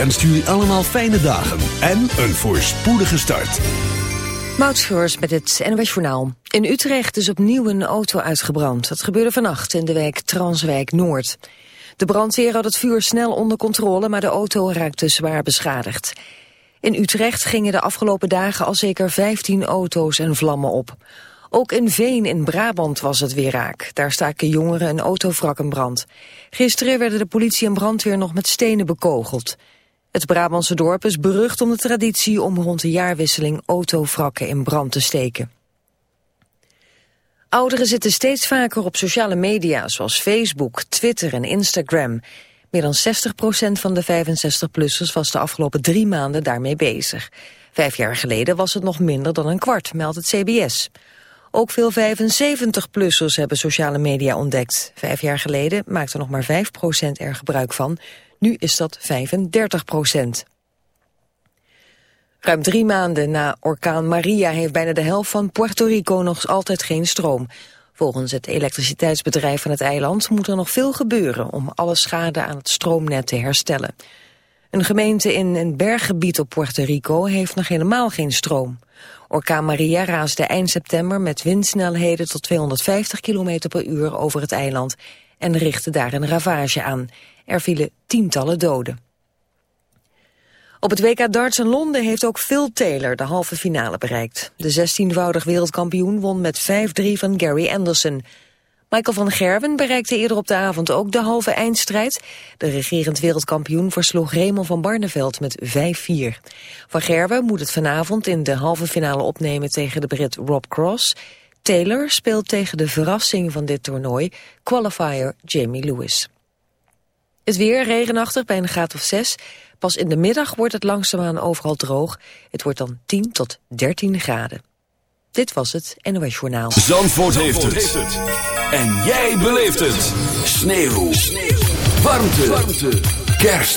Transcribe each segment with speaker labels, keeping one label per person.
Speaker 1: Wenst jullie allemaal fijne dagen en een voorspoedige start.
Speaker 2: Moutscheurs met het NWS Journaal. In Utrecht is opnieuw een auto uitgebrand. Dat gebeurde vannacht in de wijk Transwijk Noord. De brandweer had het vuur snel onder controle, maar de auto raakte zwaar beschadigd. In Utrecht gingen de afgelopen dagen al zeker 15 auto's en vlammen op. Ook in Veen in Brabant was het weer raak. Daar staken jongeren een autovrak in brand. Gisteren werden de politie en brandweer nog met stenen bekogeld. Het Brabantse dorp is berucht om de traditie om rond de jaarwisseling autovrakken in brand te steken. Ouderen zitten steeds vaker op sociale media zoals Facebook, Twitter en Instagram. Meer dan 60% van de 65-plussers was de afgelopen drie maanden daarmee bezig. Vijf jaar geleden was het nog minder dan een kwart, meldt het CBS. Ook veel 75-plussers hebben sociale media ontdekt. Vijf jaar geleden maakte nog maar 5% er gebruik van. Nu is dat 35% Ruim drie maanden na orkaan Maria heeft bijna de helft van Puerto Rico nog altijd geen stroom. Volgens het elektriciteitsbedrijf van het eiland moet er nog veel gebeuren om alle schade aan het stroomnet te herstellen. Een gemeente in een berggebied op Puerto Rico heeft nog helemaal geen stroom. Orkaan Maria raasde eind september met windsnelheden tot 250 km per uur over het eiland en richtte daar een ravage aan. Er vielen tientallen doden. Op het WK darts in Londen heeft ook Phil Taylor de halve finale bereikt. De 16-voudig wereldkampioen won met 5-3 van Gary Anderson. Michael van Gerwen bereikte eerder op de avond ook de halve eindstrijd. De regerend wereldkampioen versloeg Raymond van Barneveld met 5-4. Van Gerwen moet het vanavond in de halve finale opnemen tegen de Brit Rob Cross. Taylor speelt tegen de verrassing van dit toernooi, qualifier Jamie Lewis. Het weer regenachtig bij een graad of 6. Pas in de middag wordt het langzaamaan overal droog. Het wordt dan 10 tot 13 graden. Dit was het NOS Journaal.
Speaker 1: Zandvoort, heeft, het. En jij beleeft het. Sneeuw. Sneeuw. Warmte. Warmte. Kerst.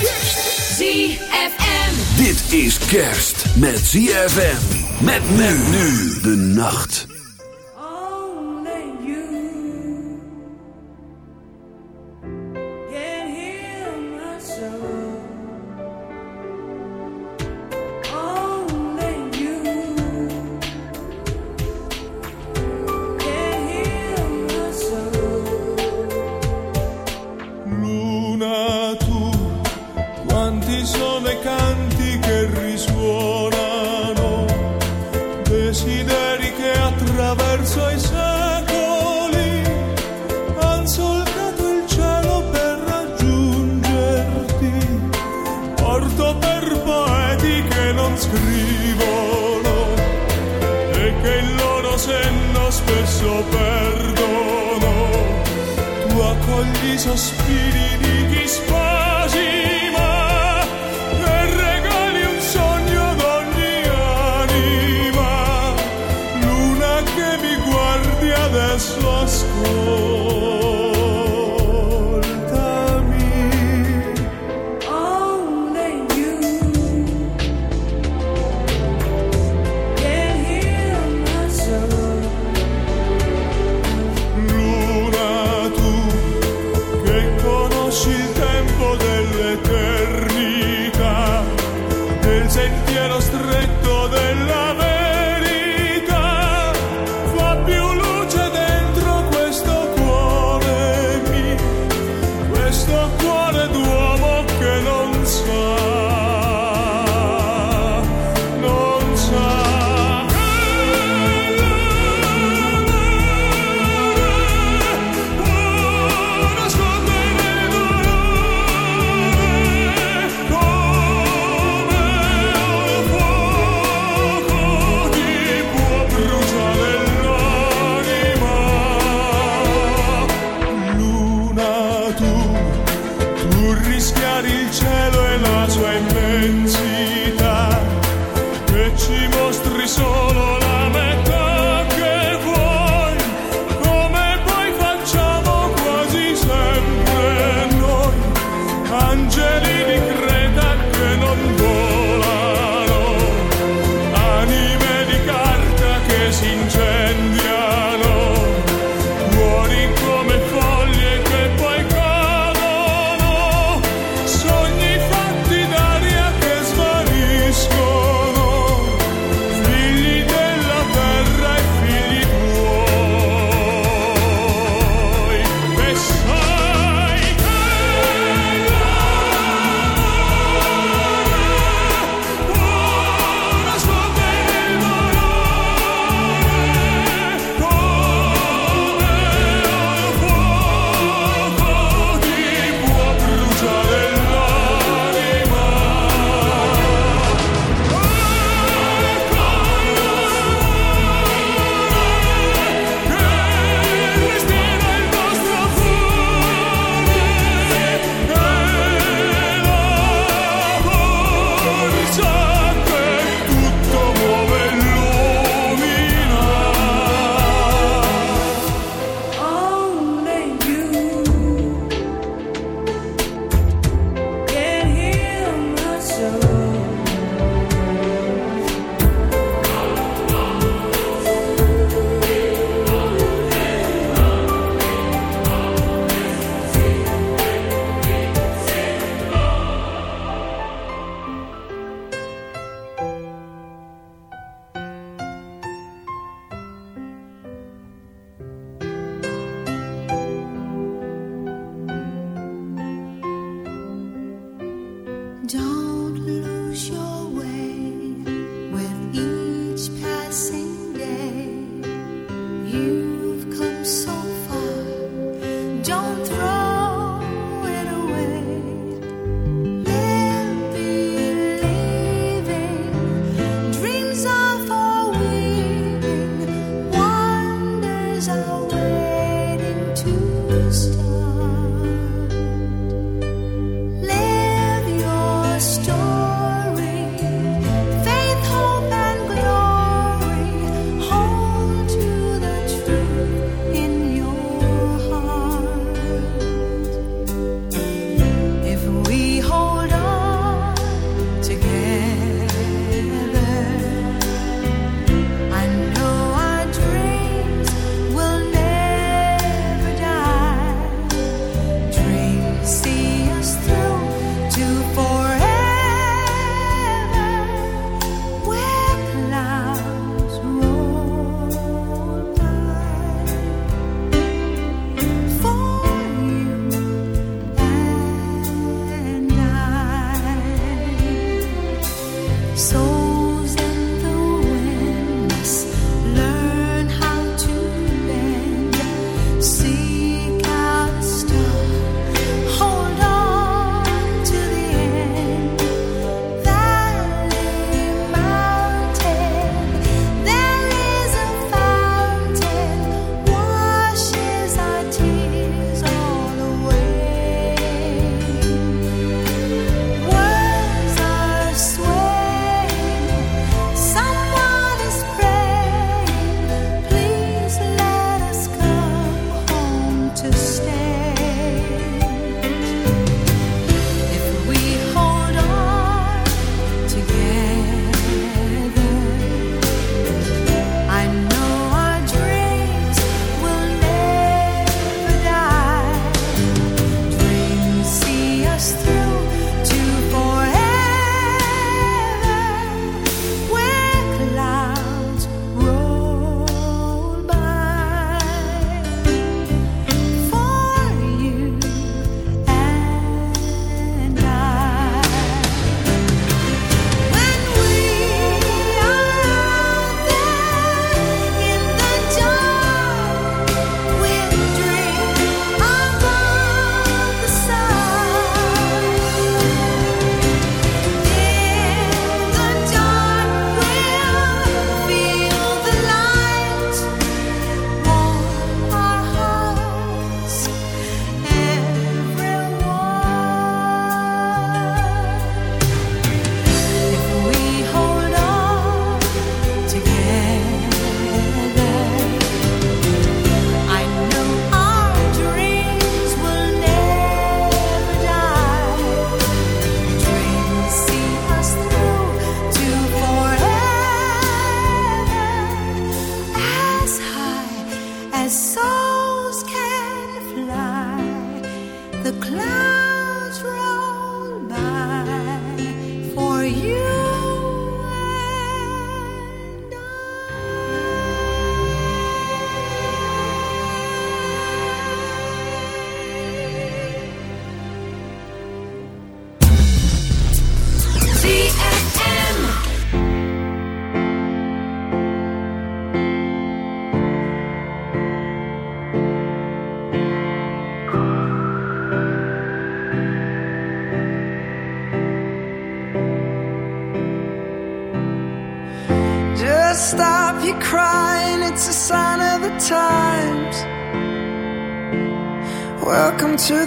Speaker 3: ZFM.
Speaker 1: Dit is kerst met ZFM. Met men nu de nacht.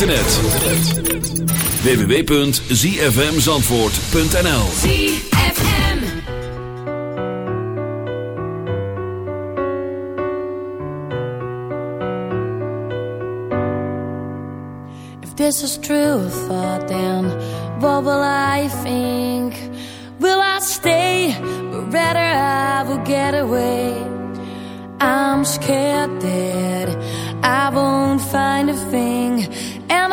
Speaker 1: Internet. www.zfmzandvoort.nl
Speaker 4: ZFM If this is true thought then What will I think? Will I stay? But rather I will get away I'm scared that I won't find a thing And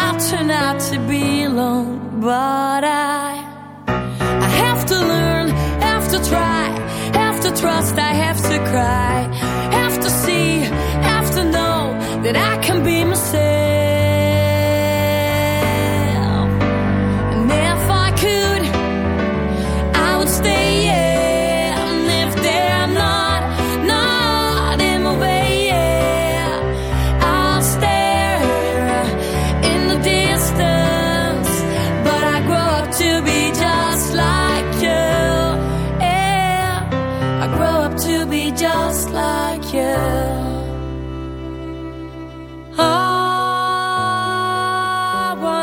Speaker 4: I'll turn out to be alone. But I, I have to learn, have to try, have to trust, I have to cry, have to see, have to know that I can be myself.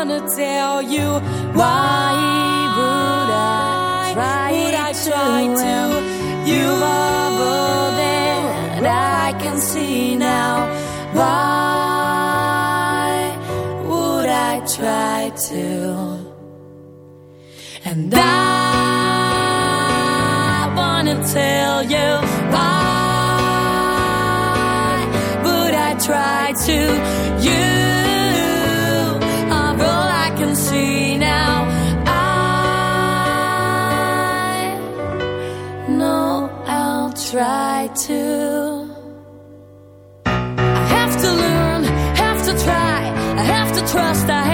Speaker 4: gonna tell you why trust I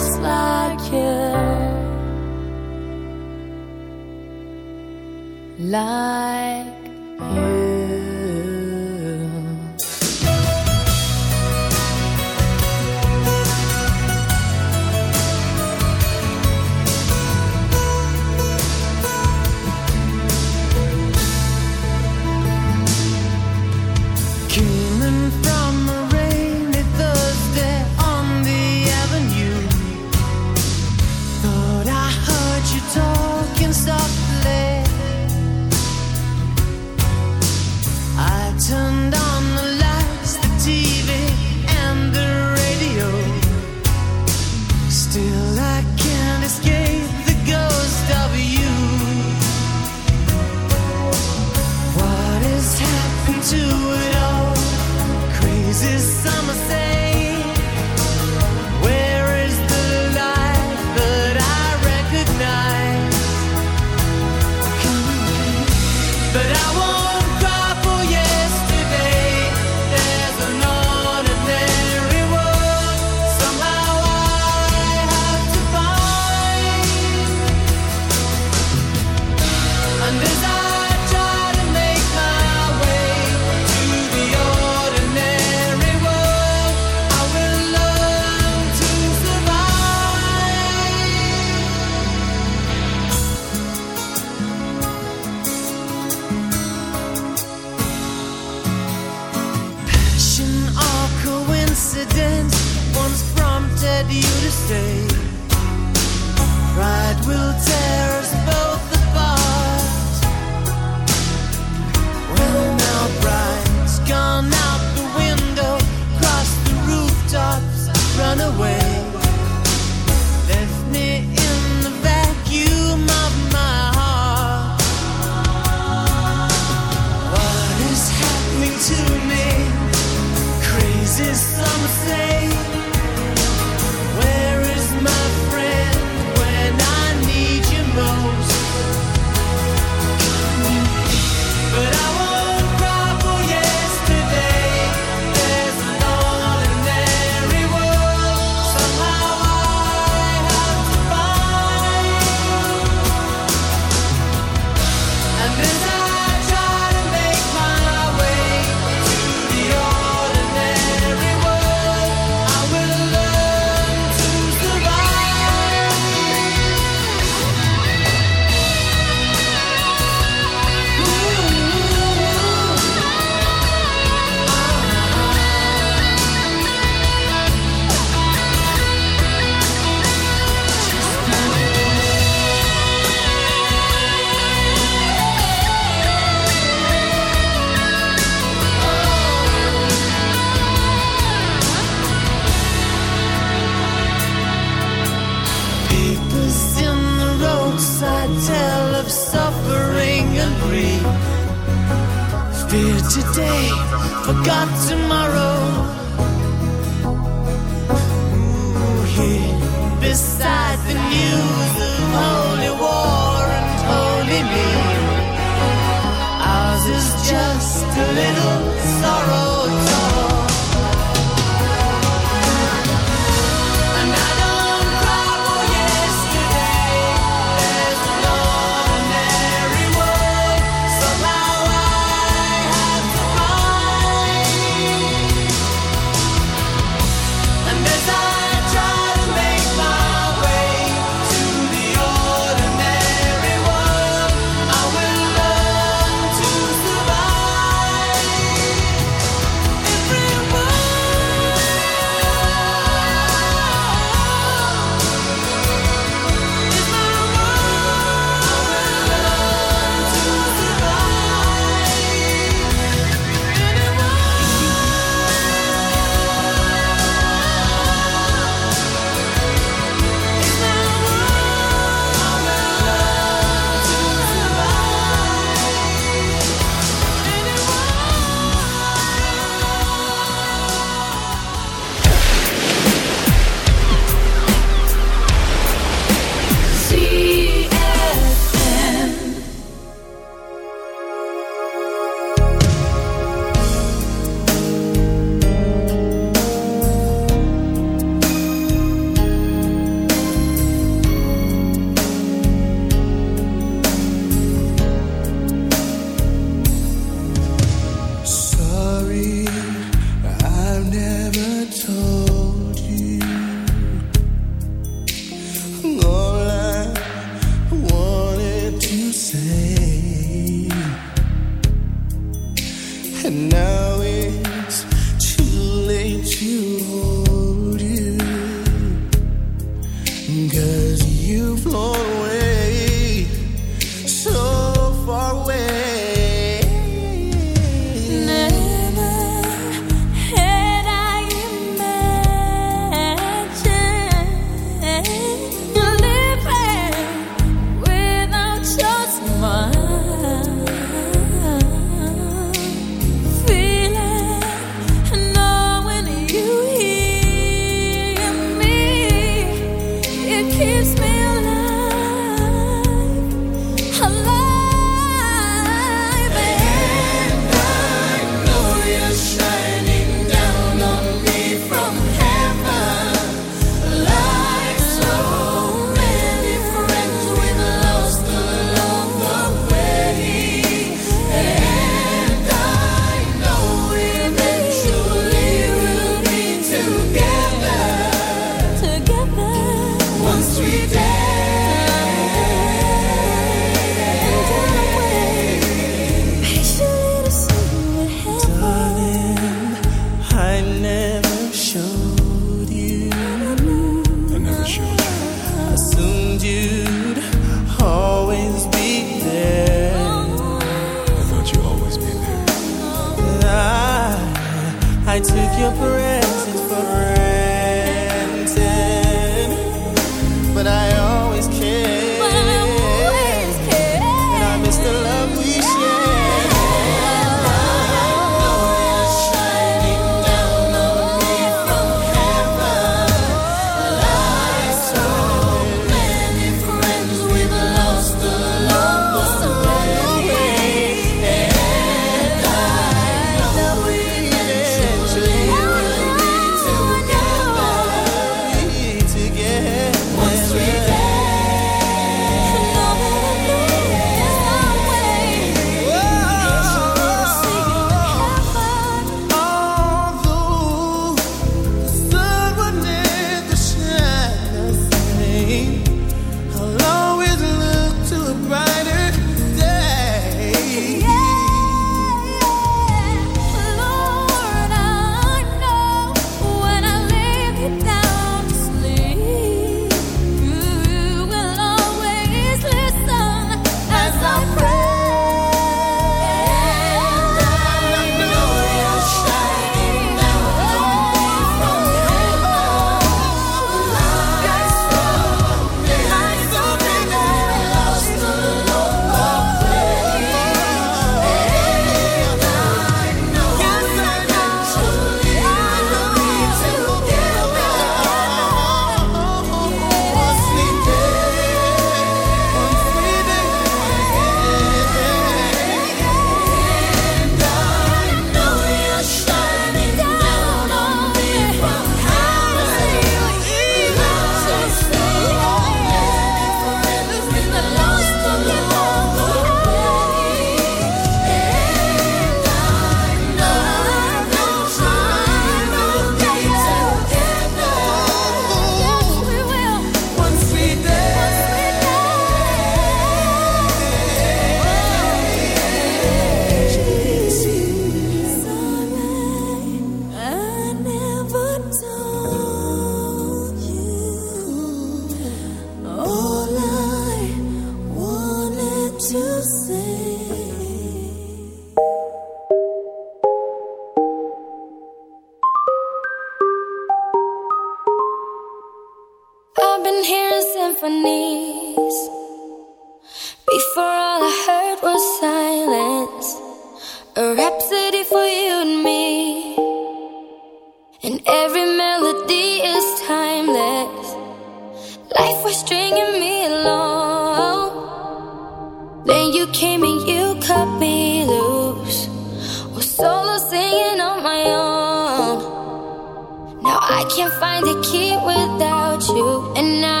Speaker 4: I
Speaker 5: can't find a key without you, and I.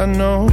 Speaker 5: I
Speaker 3: know.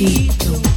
Speaker 6: Feet